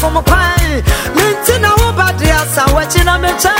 from a pie. Minting our body, I'm watching a man.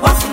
mene